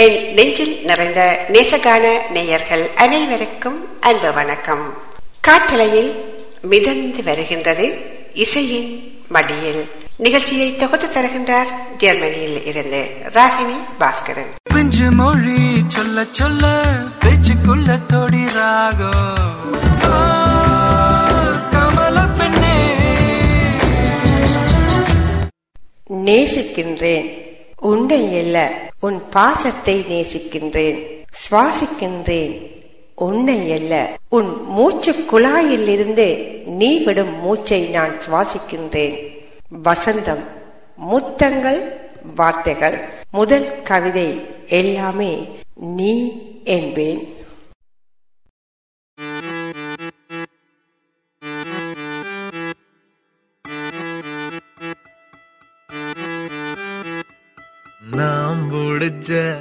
என் நெஞ்சில் நிறைந்த நேசகான நேயர்கள் அனைவருக்கும் அன்பு வணக்கம். காற்றலையில் மிதந்து வருகின்றது இசையின் மடியில். நிகழ்ச்சியை தொகுத்து தருகின்றார் ஜெர்மனியில் இருந்து ராகினி பாஸ்கரன். பிஞ்சு மொழி சொல்ல சொல்ல பேச்சுக்குள்ள தொடி பெண்ணே. நேசிக்கின்றேன். உன்னை அல்ல உன் பாசத்தை நேசிக்கின்றேன். சுவாசிக்கின்றேன். உன்னை அல்ல உன் மூச்சு குழாயில் இருந்து நீ விடும் மூச்சை நான் சுவாசிக்கின்றேன். வசந்தம் முத்தங்கள் வார்த்தைகள் முதல் கவிதை எல்லாமே நீ என்பேன். பிடிச்ச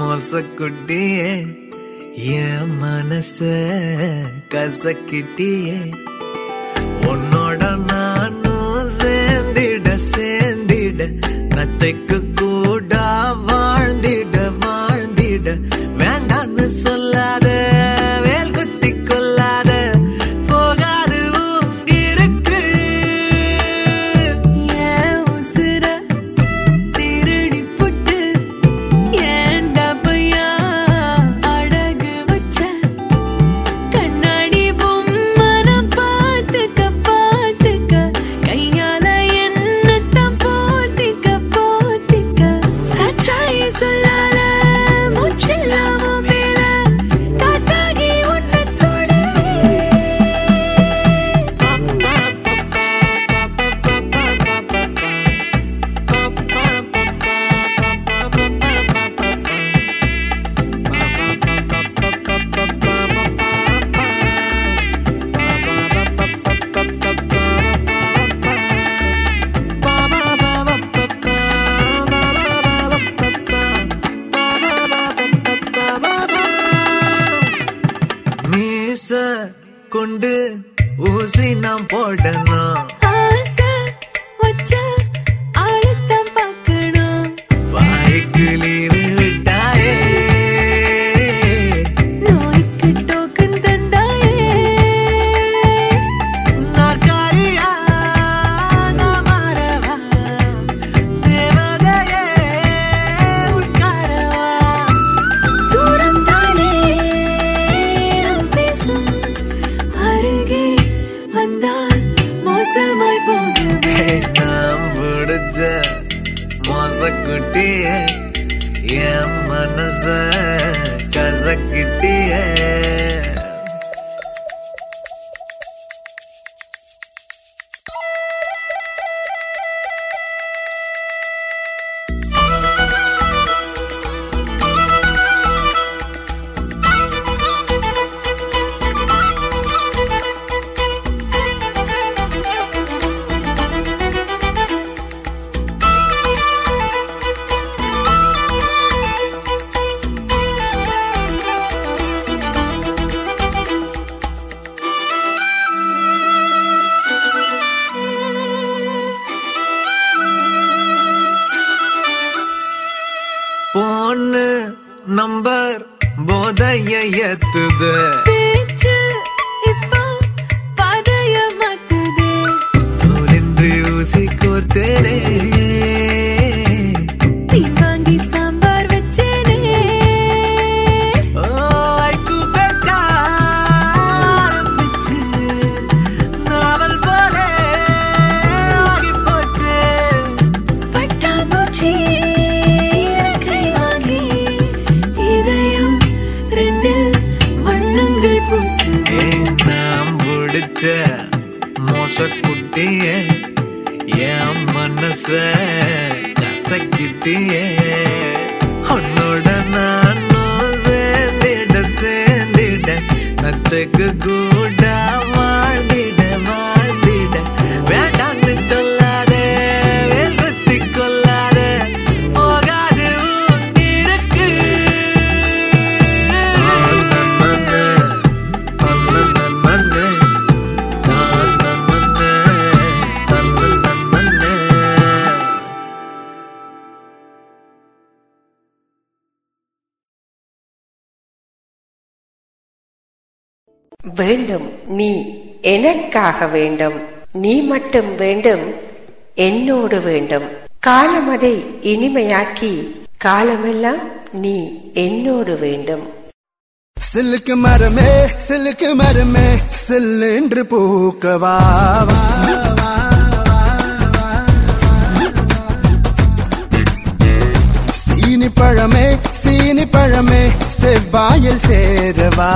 மோசக்குட்டியே என் மனச கசக்கிட்டியே. உன்னோட நானும் சேர்ந்திட சேர்ந்திட நத்தைக்கு பிடிச்ச மோசக்குட்டிய என் மனச கசக்கிட்டிய. உன்னோட நானும் சேர்ந்திட சேர்ந்திட நத்துக்கு வேண்டும். நீ எனக்காக வேண்டும். நீ மட்டும் வேண்டும். என்னோடு வேண்டும். காலம் அதை இனிமையாக்கி காலமெல்லாம் நீ என்னோடு வேண்டும். சில்லுக்கு மரமே சில்லுக்கு மரமே சில்லென்று பூக்கவா வா, சீனி பழமே சீனி பழமே செவ்வாயில் சேரவா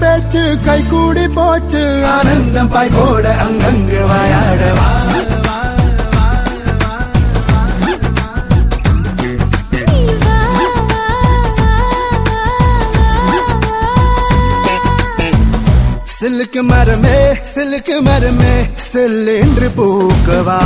பேச்சு. கை கூடி போச்சு. ஆனந்தம் பாய் போட அங்கங்கு வாயாடவா நீ வா, வா, வா, வா. சில்லுக்கு மரமே சில்லுக்கு மரமே செல்லென்று பூக்கவா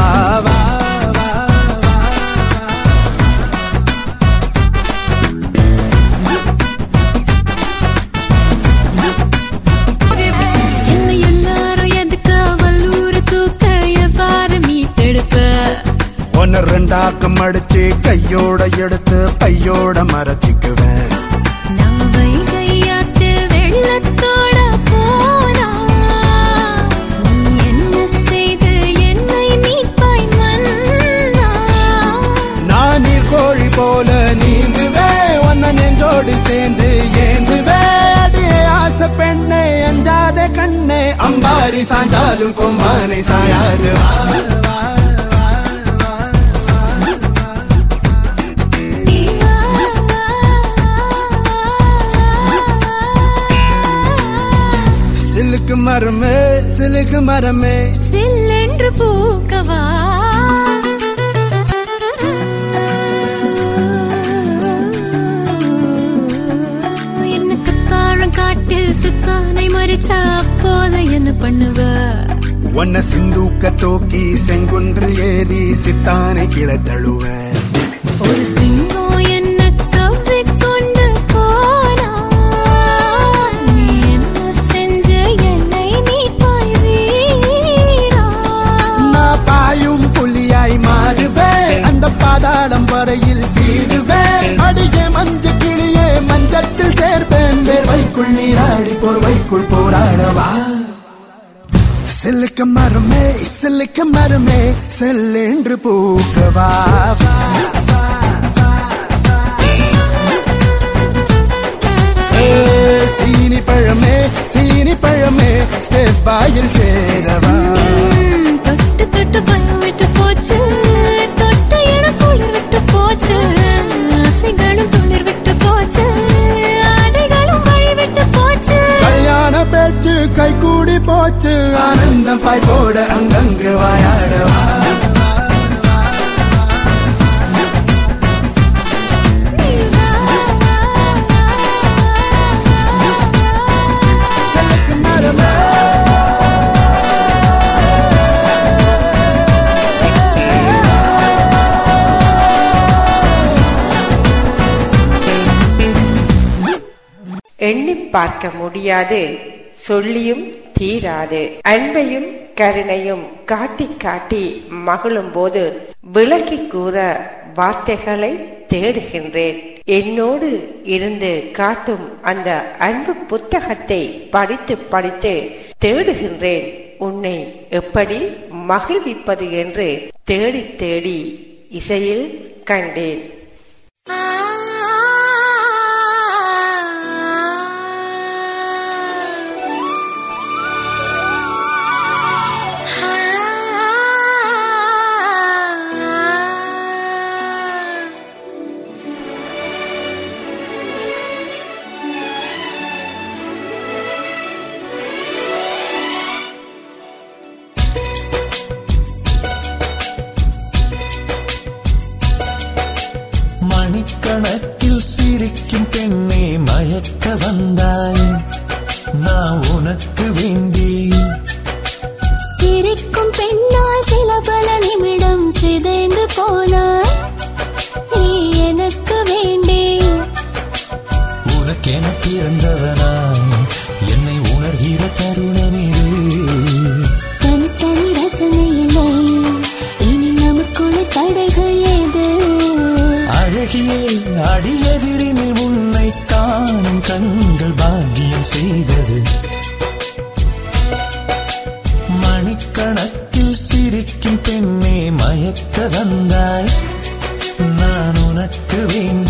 மன்னா? நான் நீர் கோழி போல நீந்துவே ஒன்ன நெஞ்சோடு சேர்ந்து ஏந்துவே. அடியே ஆசை பெண்ணே அஞ்சாத கண்ணே அம்பாரி சாஞ்சாலும் கொம்பானை சாயாது. சிலுக்கு மரமே. சில்லென்று பூக்கவா? என்ன கத்தாழம் காட்டில் சுத்தானை மறிச்சா அப்போத என்ன பண்ணுவ? ஒன்ன சிந்தூக்க தூக்கி செங்குன்றில் ஏறி சித்தானை கீழே சில்லுக்கு மரமே சில்லுக்கு மரமே செல்லென்று பூக்கவா சீனி பழமே சீனி பழமே செவ்வாயில் சேரவா. தொட்டு தொட்டு பயம் விட்டு போச்சு தொட்டு என குளிர் விட்டு போச்சு. பேச்சு கை கூடி போச்சு. ஆனந்தம் பாய் போட அங்கங்கு வாயாடவா. எண்ணி பார்க்க முடியாது. சொல்லியும் தீராது. அன்பையும் கருணையும் காட்டி காட்டி மகிழும் போது விளக்கி கூற வார்த்தைகளை தேடுகின்றேன். என்னோடு இருந்து காட்டும் அந்த அன்பு புத்தகத்தை படித்து படித்து தேடுகின்றேன். உன்னை எப்படி மகிழ்விப்பது என்று தேடி தேடி இசையில் கண்டேன். சிரிக்கும் பெண்ணே மயக்க வந்தாய். நான் உனக்கு வேண்டும்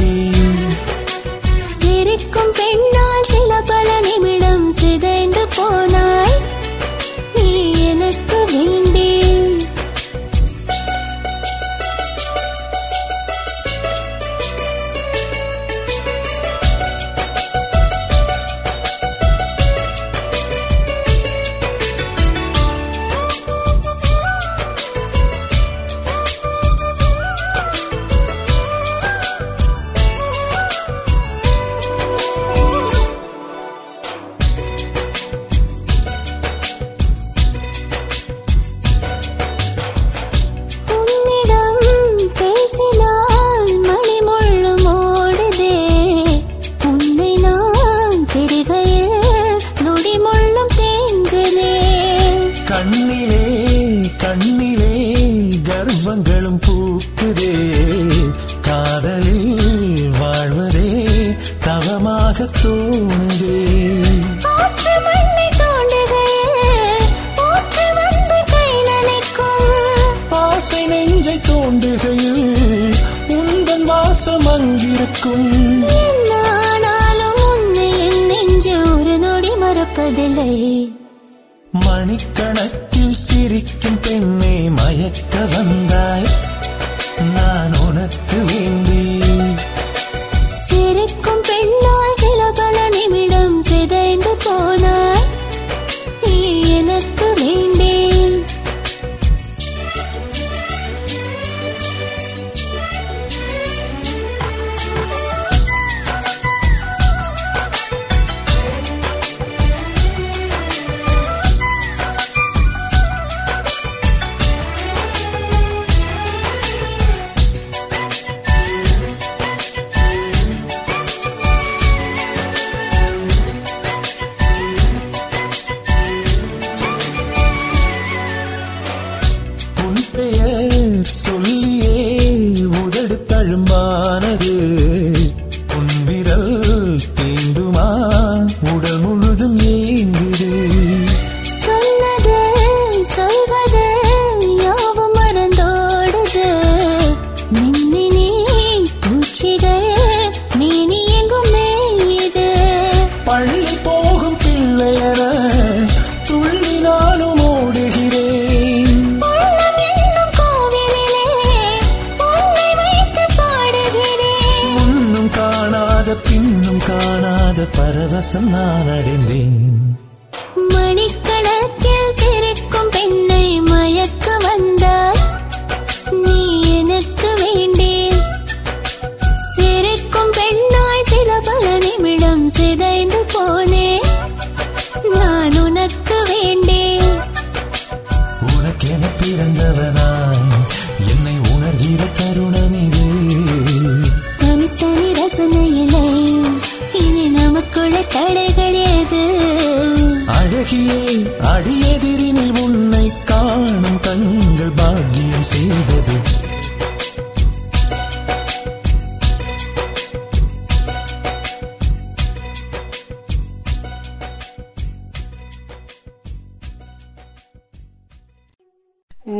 விசுவாசம் நான் அடைந்தேன்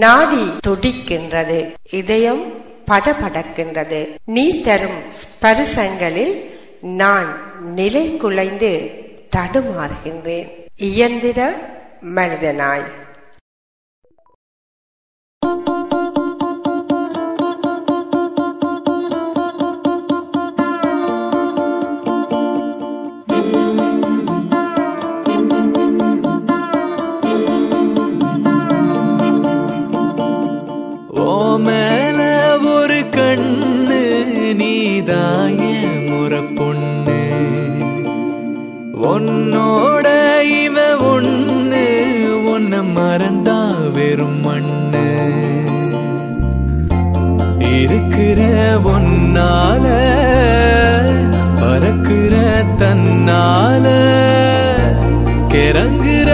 நாடி துடிக்கின்றது. இதயம் படபடக்கின்றது. நீ தரும் ஸ்பரிசங்களில் நான் நிலை குலைந்து தடுமாறுகின்றேன். இயந்திர மனிதனாய். தாயே முற பொண்ணு உன்னோட இவ ஒண்ணு உன்னை மறந்தா வெறும் மண்ணு. இருக்கிற ஒன்னால பறக்கிற தன்னால கிறங்குற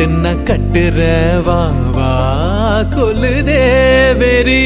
தின்ன கட்டுற வா வா கொல்லுதே வெறி.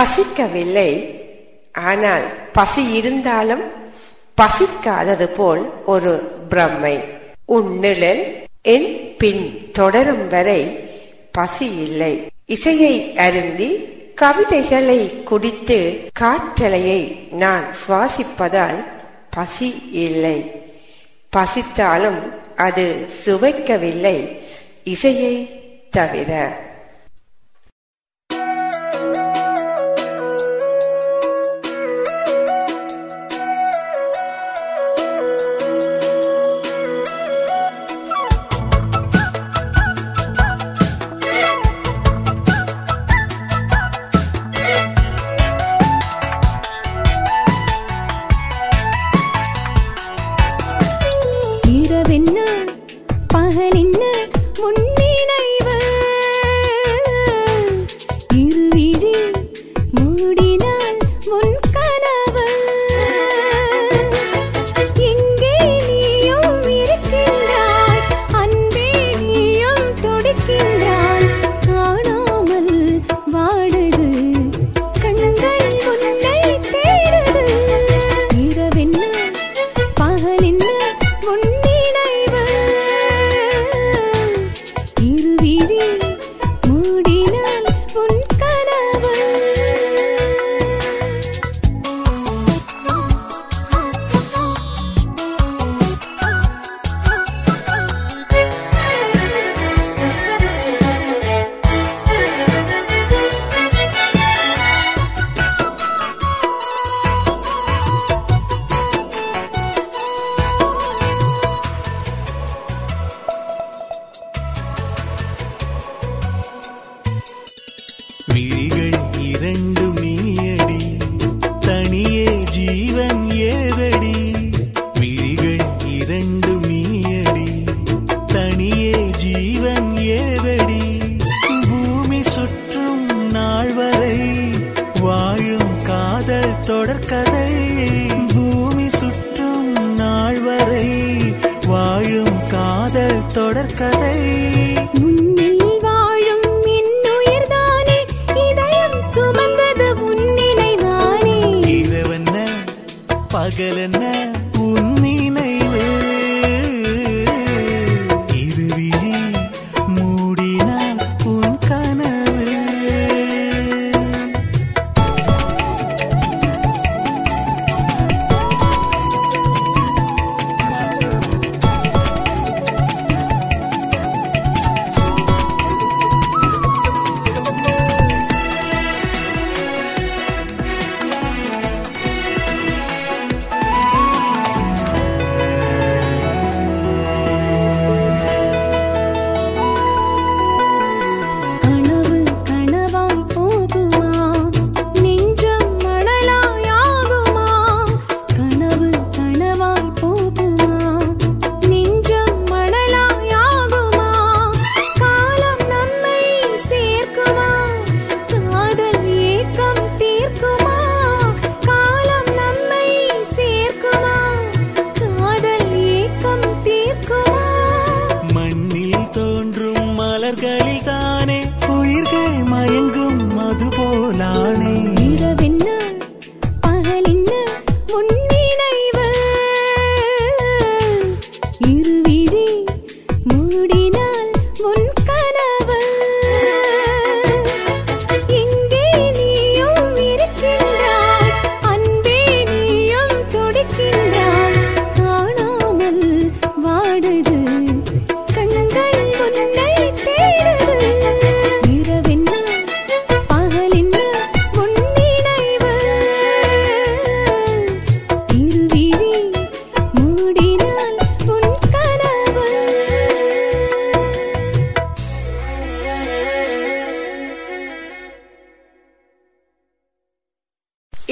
பசிக்கவில்லை. ஆனால் பசி இருந்தாலும் பசிக்காதது போல் ஒரு பிரம்மை. உன் என் பின் தொடரும் வரை பசி இல்லை இசையை அருந்தி கவிதைகளை குடித்து காற்றலையை நான் சுவாசிப்பதால் பசி இல்லை பசித்தாலும் அது சுவைக்கவில்லை. இசையை தவிர. منكر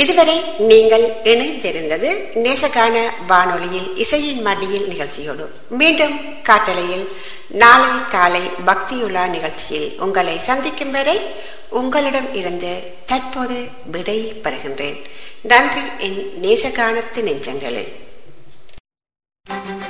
இதுவரை நீங்கள் இணைந்திருந்தது நேசகான வானொலியில் இசையின் மடியில் நிகழ்ச்சியோடு. மீண்டும் காட்டலையில் நாளை காலை பக்தியுலா நிகழ்ச்சியில் உங்களை சந்திக்கும் வரை உங்களிடம் இருந்து தற்போது விடை பெறுகின்றேன். நன்றி என் நேசகானத்து நெஞ்சங்களே. thank you